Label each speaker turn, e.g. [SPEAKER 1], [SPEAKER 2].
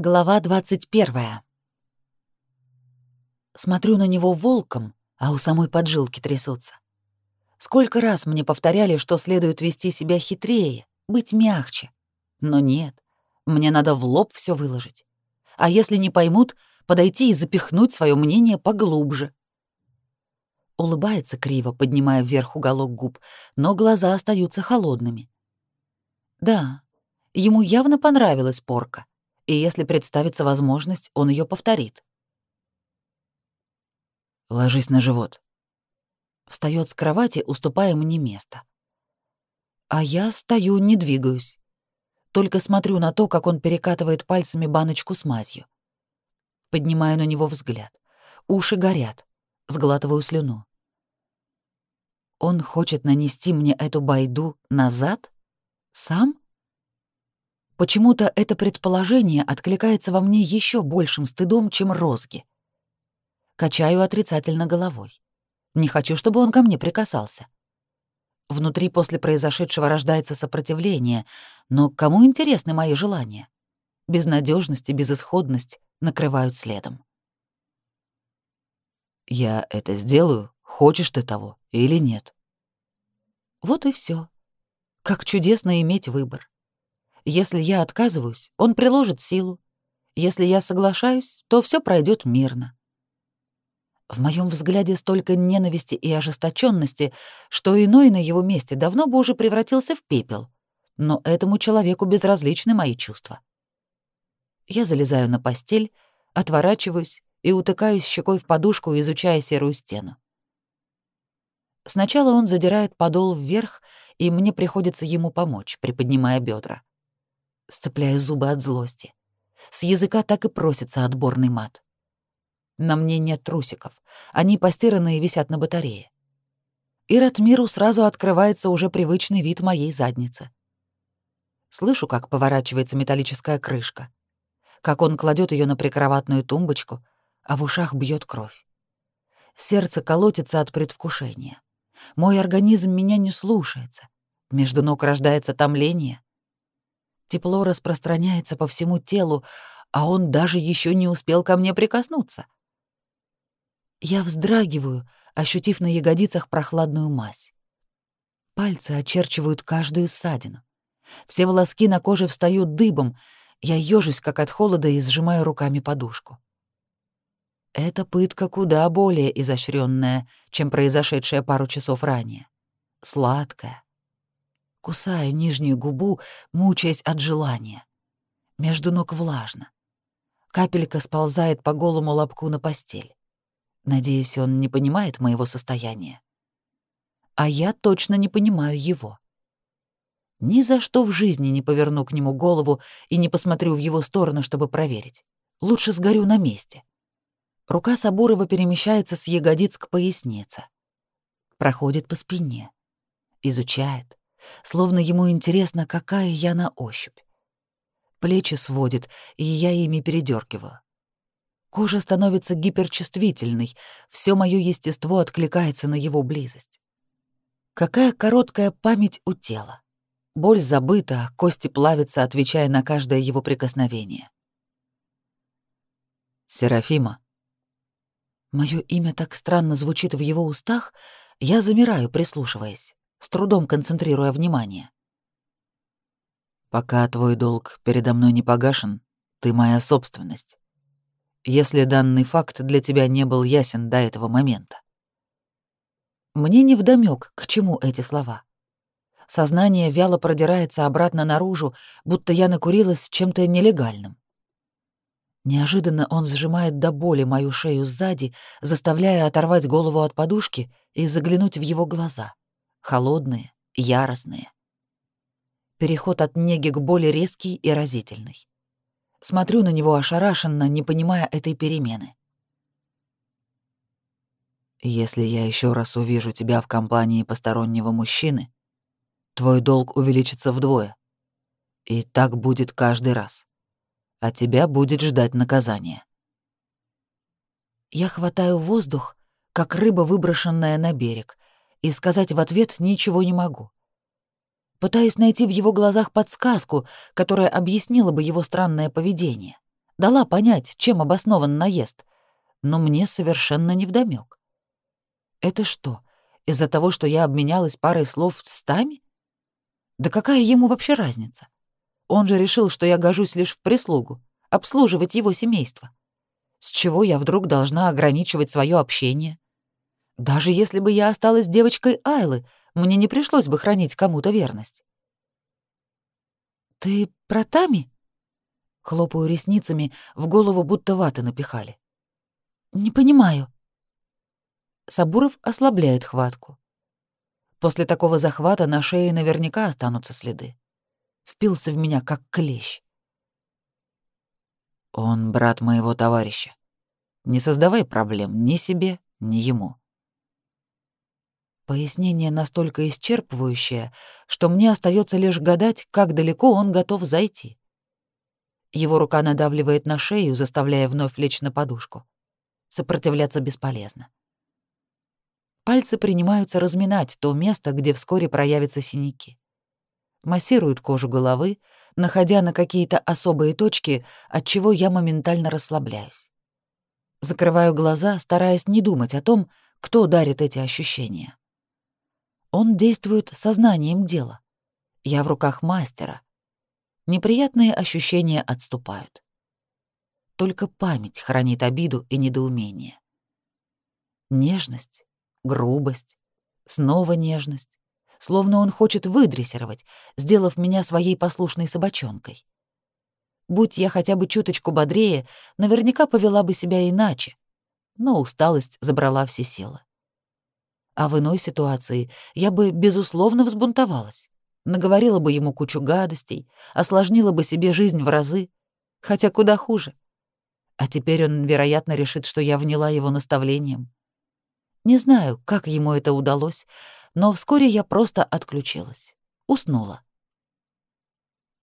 [SPEAKER 1] Глава 21. Смотрю на него волком, а у самой поджилки трясутся. Сколько раз мне повторяли, что следует вести себя хитрее, быть мягче. Но нет, мне надо в лоб все выложить. А если не поймут, подойти и запихнуть свое мнение поглубже. Улыбается криво, поднимая вверх уголок губ, но глаза остаются холодными. Да, ему явно понравилась порка и если представится возможность, он ее повторит.
[SPEAKER 2] «Ложись на живот».
[SPEAKER 1] Встает с кровати, уступая мне место. А я стою, не двигаюсь. Только смотрю на то, как он перекатывает пальцами баночку с мазью. Поднимаю на него взгляд. Уши горят. Сглатываю слюну. Он хочет нанести мне эту байду назад? Сам? Почему-то это предположение откликается во мне еще большим стыдом, чем розги. Качаю отрицательно головой. Не хочу, чтобы он ко мне прикасался. Внутри после произошедшего рождается сопротивление, но кому интересны мои желания? Безнадежность и безысходность накрывают следом.
[SPEAKER 2] Я это сделаю, хочешь ты того или нет.
[SPEAKER 1] Вот и все. Как чудесно иметь выбор. Если я отказываюсь, он приложит силу. Если я соглашаюсь, то все пройдет мирно. В моем взгляде столько ненависти и ожесточенности, что иной на его месте давно бы уже превратился в пепел. Но этому человеку безразличны мои чувства. Я залезаю на постель, отворачиваюсь и утыкаюсь щекой в подушку, изучая серую стену. Сначала он задирает подол вверх, и мне приходится ему помочь, приподнимая бедра сцепляя зубы от злости. С языка так и просится отборный мат. На мне нет трусиков, они постиранные висят на батарее. И Ратмиру сразу открывается уже привычный вид моей задницы. Слышу, как поворачивается металлическая крышка, как он кладет ее на прикроватную тумбочку, а в ушах бьет кровь. Сердце колотится от предвкушения. Мой организм меня не слушается. Между ног рождается томление. Тепло распространяется по всему телу, а он даже еще не успел ко мне прикоснуться. Я вздрагиваю, ощутив на ягодицах прохладную мазь. Пальцы очерчивают каждую ссадину. Все волоски на коже встают дыбом. Я ёжусь, как от холода, и сжимаю руками подушку. Эта пытка куда более изощренная, чем произошедшая пару часов ранее. Сладкая, Кусаю нижнюю губу, мучаясь от желания. Между ног влажно. Капелька сползает по голому лобку на постель. Надеюсь, он не понимает моего состояния. А я точно не понимаю его. Ни за что в жизни не поверну к нему голову и не посмотрю в его сторону, чтобы проверить. Лучше сгорю на месте. Рука Сабурова перемещается с ягодиц к пояснице. Проходит по спине. Изучает словно ему интересно, какая я на ощупь. Плечи сводит, и я ими передергиваю. Кожа становится гиперчувствительной, все мое естество откликается на его близость. Какая короткая память у тела. Боль забыта, кости плавятся, отвечая на каждое его прикосновение.
[SPEAKER 2] Серафима.
[SPEAKER 1] Мое имя так странно звучит в его устах, я замираю, прислушиваясь с трудом концентрируя внимание.
[SPEAKER 2] «Пока твой долг передо мной не погашен, ты моя собственность. Если данный факт для тебя не был ясен до этого момента».
[SPEAKER 1] Мне невдомёк, к чему эти слова. Сознание вяло продирается обратно наружу, будто я накурилась чем-то нелегальным. Неожиданно он сжимает до боли мою шею сзади, заставляя оторвать голову от подушки и заглянуть в его глаза холодные, яростные. Переход от неги к боли резкий и разительный. Смотрю на него ошарашенно, не понимая этой перемены.
[SPEAKER 2] Если я еще раз увижу тебя в компании постороннего мужчины, твой долг увеличится вдвое. И так будет каждый раз. А тебя будет ждать наказание.
[SPEAKER 1] Я хватаю воздух, как рыба, выброшенная на берег, и сказать в ответ ничего не могу. Пытаюсь найти в его глазах подсказку, которая объяснила бы его странное поведение. дала понять, чем обоснован наезд, но мне совершенно невдомёк. Это что, из-за того, что я обменялась парой слов с Тами? Да какая ему вообще разница? Он же решил, что я гожусь лишь в прислугу, обслуживать его семейство. С чего я вдруг должна ограничивать свое общение? Даже если бы я осталась девочкой Айлы, мне не пришлось бы хранить кому-то верность. «Ты про Тами?» Хлопаю ресницами, в голову будто ваты напихали. «Не понимаю». Сабуров ослабляет хватку. После такого захвата на шее наверняка останутся следы. Впился в меня, как клещ.
[SPEAKER 2] Он брат моего товарища. Не создавай проблем ни себе, ни ему.
[SPEAKER 1] Пояснение настолько исчерпывающее, что мне остается лишь гадать, как далеко он готов зайти. Его рука надавливает на шею, заставляя вновь лечь на подушку. Сопротивляться бесполезно. Пальцы принимаются разминать то место, где вскоре проявятся синяки. Массируют кожу головы, находя на какие-то особые точки, от чего я моментально расслабляюсь. Закрываю глаза, стараясь не думать о том, кто дарит эти ощущения. Он действует сознанием дела. Я в руках мастера. Неприятные ощущения отступают. Только память хранит обиду и недоумение. Нежность, грубость, снова нежность. Словно он хочет выдрессировать, сделав меня своей послушной собачонкой. Будь я хотя бы чуточку бодрее, наверняка повела бы себя иначе. Но усталость забрала все силы. А в иной ситуации я бы, безусловно, взбунтовалась. Наговорила бы ему кучу гадостей, осложнила бы себе жизнь в разы, хотя куда хуже. А теперь он, вероятно, решит, что я вняла его наставлением. Не знаю, как ему это удалось, но вскоре я просто отключилась. Уснула.